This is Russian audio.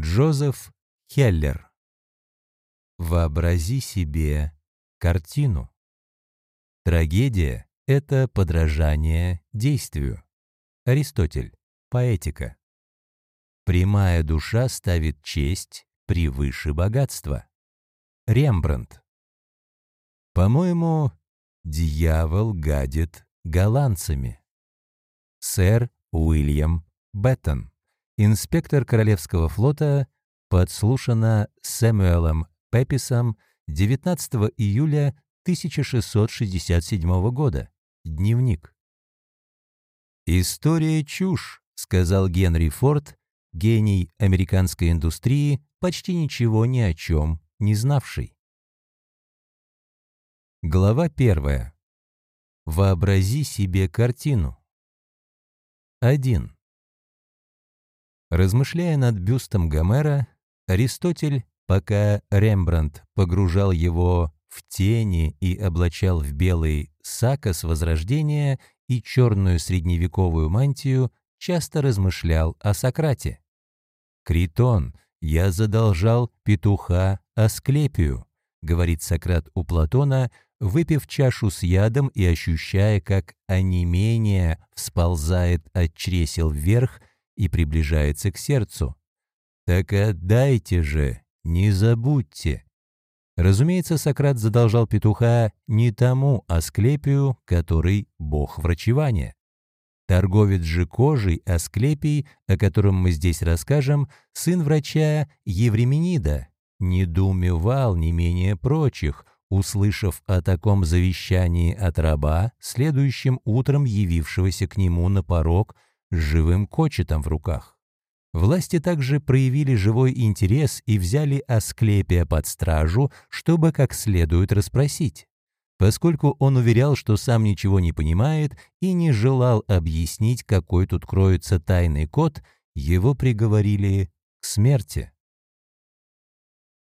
Джозеф Хеллер. Вообрази себе картину. Трагедия — это подражание действию. Аристотель. Поэтика. Прямая душа ставит честь превыше богатства. Рембрандт. По-моему, дьявол гадит голландцами. Сэр Уильям Беттон, инспектор Королевского флота, подслушано Сэмюэлом Пеписом 19 июля 1667 года. Дневник. «История чушь», — сказал Генри Форд, гений американской индустрии, почти ничего ни о чем не знавший. Глава первая. Вообрази себе картину. 1. Размышляя над бюстом Гомера, Аристотель, пока Рембрандт погружал его в тени и облачал в белый сакос Возрождения и черную средневековую мантию, часто размышлял о Сократе. «Критон, я задолжал петуха Асклепию», — говорит Сократ у Платона, выпив чашу с ядом и ощущая, как онемение всползает от чресел вверх и приближается к сердцу. «Так отдайте же, не забудьте». Разумеется, Сократ задолжал петуха не тому Асклепию, который бог врачевания. Торговец же кожей Асклепий, о котором мы здесь расскажем, сын врача Евременида, недоумевал не менее прочих, услышав о таком завещании от раба, следующим утром явившегося к нему на порог с живым кочетом в руках. Власти также проявили живой интерес и взяли Асклепия под стражу, чтобы как следует расспросить. Поскольку он уверял, что сам ничего не понимает и не желал объяснить, какой тут кроется тайный код, его приговорили к смерти.